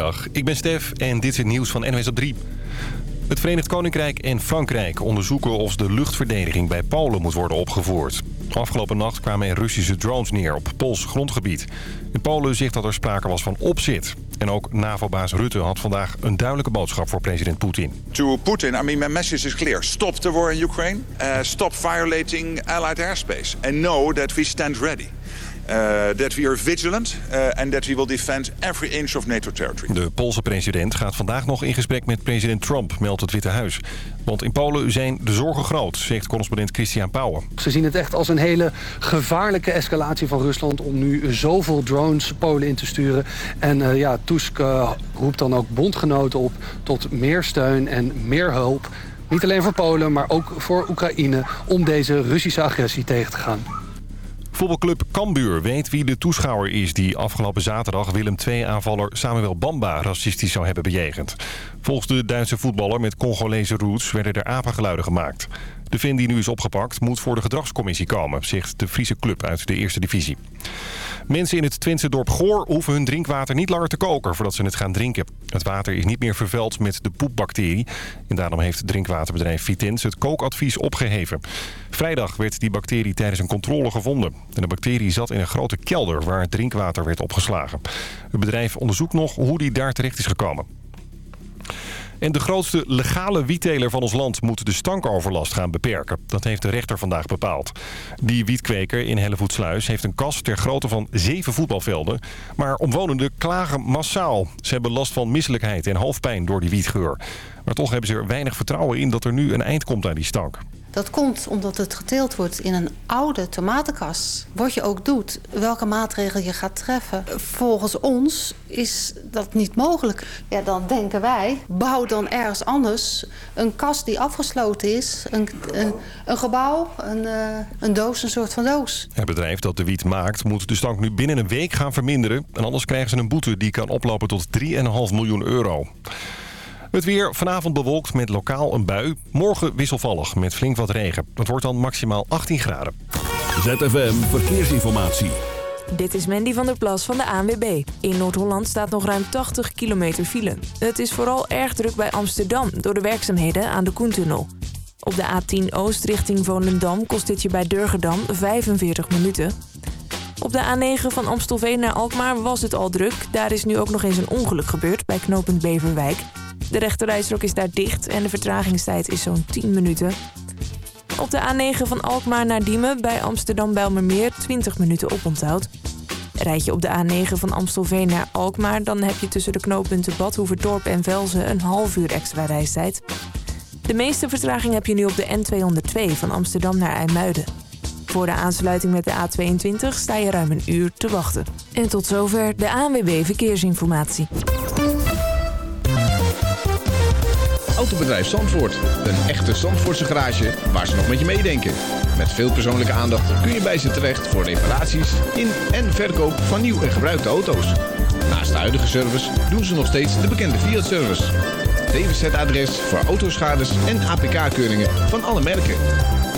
Goedemiddag, ik ben Stef en dit is het nieuws van NWS op 3. Het Verenigd Koninkrijk en Frankrijk onderzoeken of de luchtverdediging bij Polen moet worden opgevoerd. Afgelopen nacht kwamen er Russische drones neer op Pools grondgebied. In Polen zegt dat er sprake was van opzit. En ook NAVO-baas Rutte had vandaag een duidelijke boodschap voor president Poetin. To Putin, I mean, my message is clear. Stop the war in Ukraine. Uh, stop violating allied airspace. And know that we stand ready. Uh, that we are vigilant uh, and that we will defend every inch of NATO territory. De Poolse president gaat vandaag nog in gesprek met president Trump, meldt het Witte Huis. Want in Polen zijn de zorgen groot, zegt correspondent Christian Pauwen. Ze zien het echt als een hele gevaarlijke escalatie van Rusland... om nu zoveel drones Polen in te sturen. En uh, ja, Tusk uh, roept dan ook bondgenoten op tot meer steun en meer hulp. Niet alleen voor Polen, maar ook voor Oekraïne... om deze Russische agressie tegen te gaan. Voetbalclub Cambuur weet wie de toeschouwer is... die afgelopen zaterdag Willem II-aanvaller Samuel Bamba racistisch zou hebben bejegend. Volgens de Duitse voetballer met Congolese roots werden er apengeluiden gemaakt. De vin die nu is opgepakt moet voor de gedragscommissie komen... zegt de Friese club uit de eerste divisie. Mensen in het Twentse dorp Goor hoeven hun drinkwater niet langer te koken... voordat ze het gaan drinken. Het water is niet meer vervuild met de poepbacterie. En daarom heeft drinkwaterbedrijf Vitens het kookadvies opgeheven. Vrijdag werd die bacterie tijdens een controle gevonden. En de bacterie zat in een grote kelder waar drinkwater werd opgeslagen. Het bedrijf onderzoekt nog hoe die daar terecht is gekomen. En de grootste legale wietteler van ons land moet de stankoverlast gaan beperken. Dat heeft de rechter vandaag bepaald. Die wietkweker in Hellevoetsluis heeft een kas ter grootte van zeven voetbalvelden. Maar omwonenden klagen massaal. Ze hebben last van misselijkheid en hoofdpijn door die wietgeur. Maar toch hebben ze er weinig vertrouwen in dat er nu een eind komt aan die stank. Dat komt omdat het geteeld wordt in een oude tomatenkas. Wat je ook doet, welke maatregel je gaat treffen. Volgens ons is dat niet mogelijk. Ja, dan denken wij, bouw dan ergens anders een kas die afgesloten is. Een, een, gebouw, een, uh, een doos, een soort van doos. Het bedrijf dat de wiet maakt moet de stank nu binnen een week gaan verminderen. En anders krijgen ze een boete die kan oplopen tot 3,5 miljoen euro. Het weer vanavond bewolkt met lokaal een bui. Morgen wisselvallig met flink wat regen. Het wordt dan maximaal 18 graden. ZFM Verkeersinformatie. Dit is Mandy van der Plas van de ANWB. In Noord-Holland staat nog ruim 80 kilometer file. Het is vooral erg druk bij Amsterdam door de werkzaamheden aan de Koentunnel. Op de A10 Oost richting Volendam kost dit je bij Durgedam 45 minuten. Op de A9 van Amstelveen naar Alkmaar was het al druk. Daar is nu ook nog eens een ongeluk gebeurd bij knooppunt Beverwijk. De rechterrijstrook is daar dicht en de vertragingstijd is zo'n 10 minuten. Op de A9 van Alkmaar naar Diemen bij Amsterdam-Bijlmermeer 20 minuten oponthoud. Rijd je op de A9 van Amstelveen naar Alkmaar... dan heb je tussen de knooppunten Badhoevedorp en Velzen een half uur extra reistijd. De meeste vertraging heb je nu op de N202 van Amsterdam naar IJmuiden. Voor de aansluiting met de A22 sta je ruim een uur te wachten. En tot zover de ANWB Verkeersinformatie. Autobedrijf Zandvoort. Een echte Zandvoortse garage waar ze nog met je meedenken. Met veel persoonlijke aandacht kun je bij ze terecht voor reparaties in en verkoop van nieuw en gebruikte auto's. Naast de huidige service doen ze nog steeds de bekende Fiat-service. DWZ-adres voor autoschades en APK-keuringen van alle merken.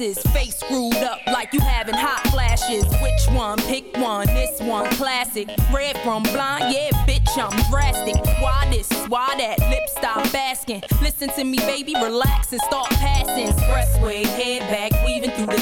Your asses, face screwed up like you having hot flashes. Which one? Pick one. This one, classic. Red from blind, yeah, bitch, I'm drastic. Why this? Why that? Lip stop asking. Listen to me, baby, relax and start passing. Expressway, head back, the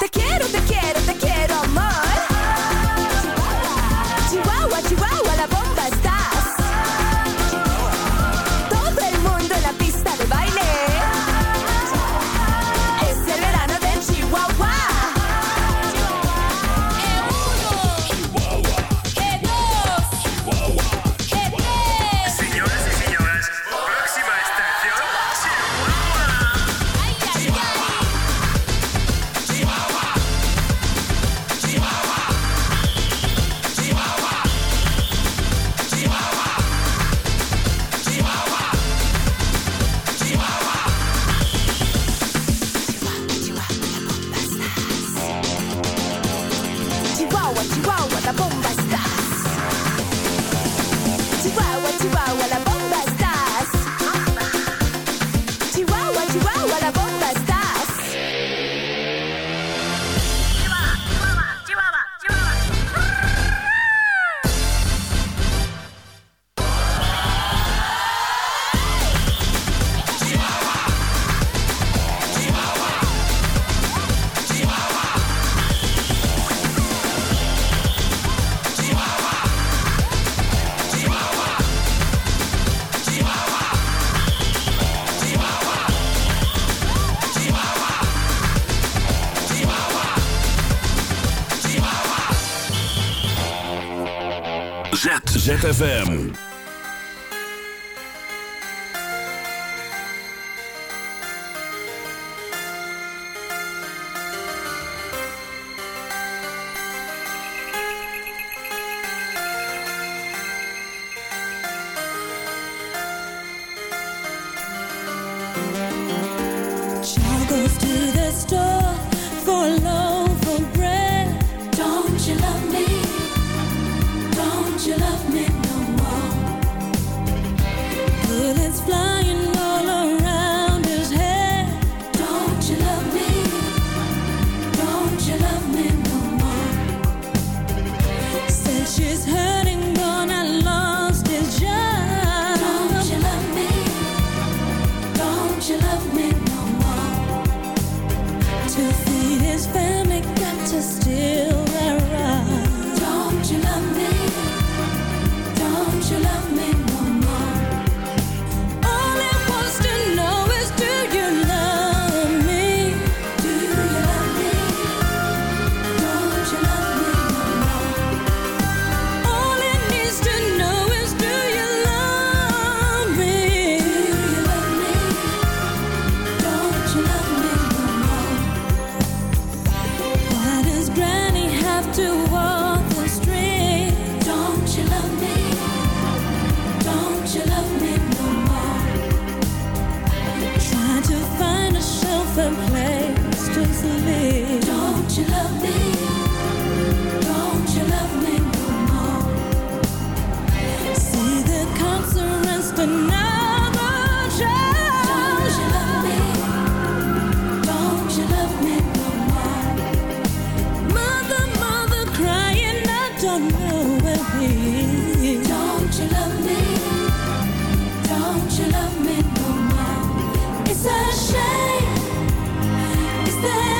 でき ZFM. despair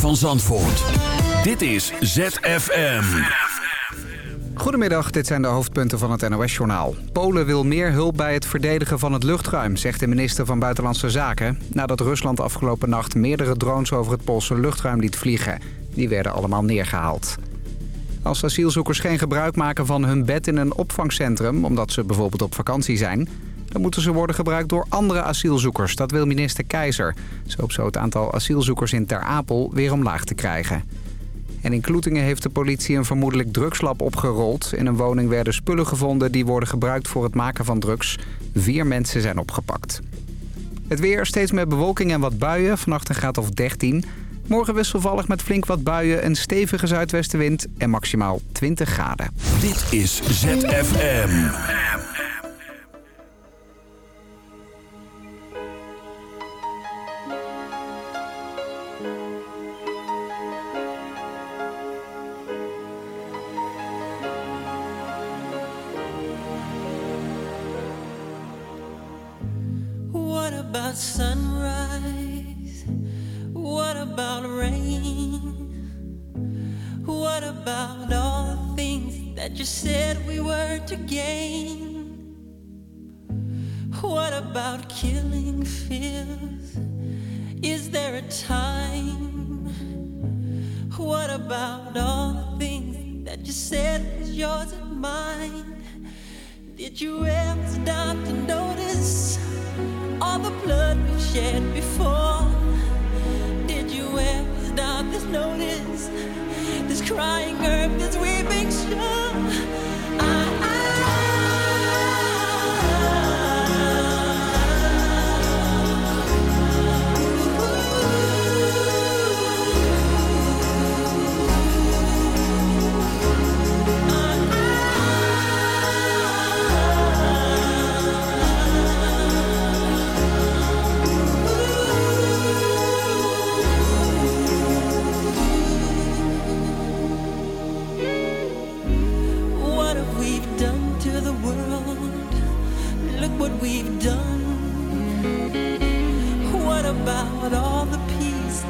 Van Zandvoort. Dit is ZFM. Goedemiddag, dit zijn de hoofdpunten van het NOS-journaal. Polen wil meer hulp bij het verdedigen van het luchtruim, zegt de minister van Buitenlandse Zaken... nadat Rusland afgelopen nacht meerdere drones over het Poolse luchtruim liet vliegen. Die werden allemaal neergehaald. Als asielzoekers geen gebruik maken van hun bed in een opvangcentrum... omdat ze bijvoorbeeld op vakantie zijn... dan moeten ze worden gebruikt door andere asielzoekers. Dat wil minister Keizer. Ze hoopt zo het aantal asielzoekers in Ter Apel weer omlaag te krijgen. En in Kloetingen heeft de politie een vermoedelijk drugslab opgerold. In een woning werden spullen gevonden die worden gebruikt voor het maken van drugs. Vier mensen zijn opgepakt. Het weer steeds met bewolking en wat buien. Vannacht een graad of 13. Morgen wisselvallig met flink wat buien, een stevige zuidwestenwind en maximaal 20 graden. Dit is ZFM.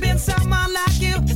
been someone like you.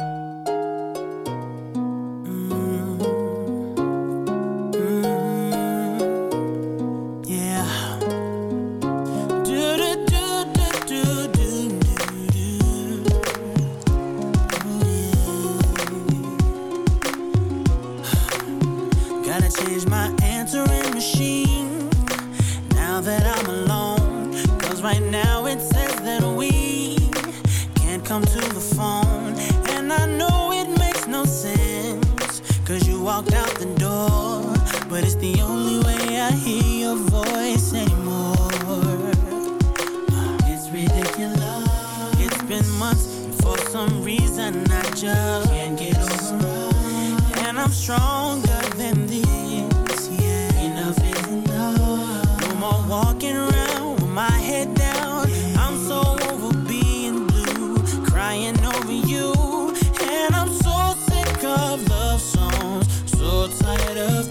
over you. And I'm so sick of love songs, so tired of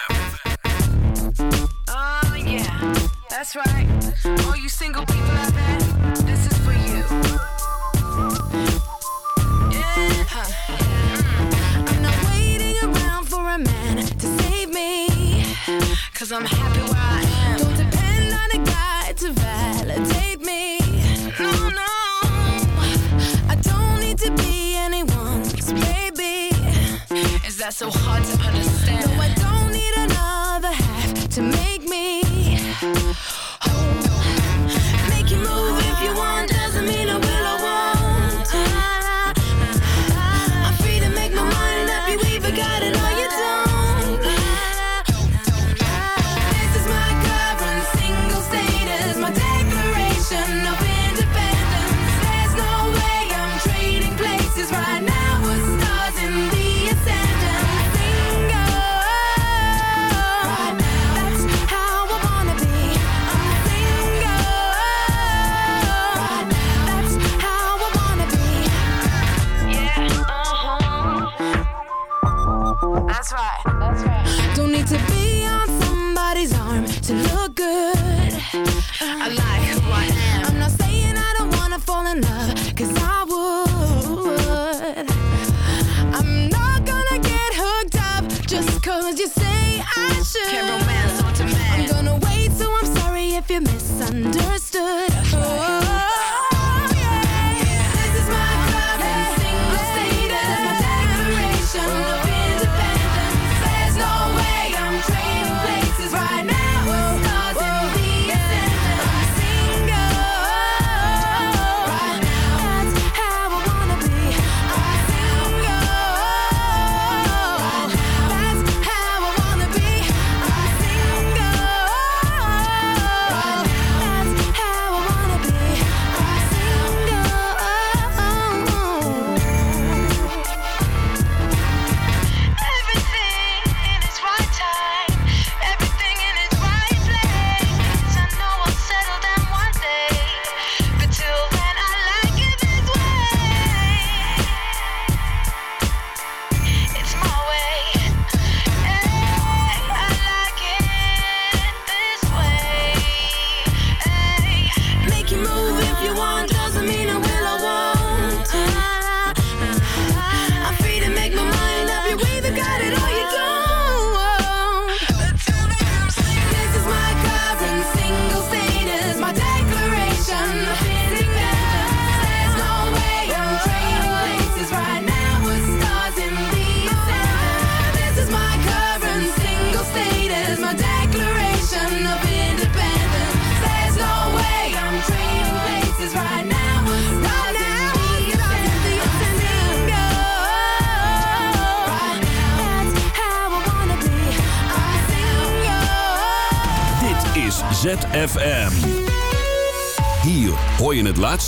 so hard.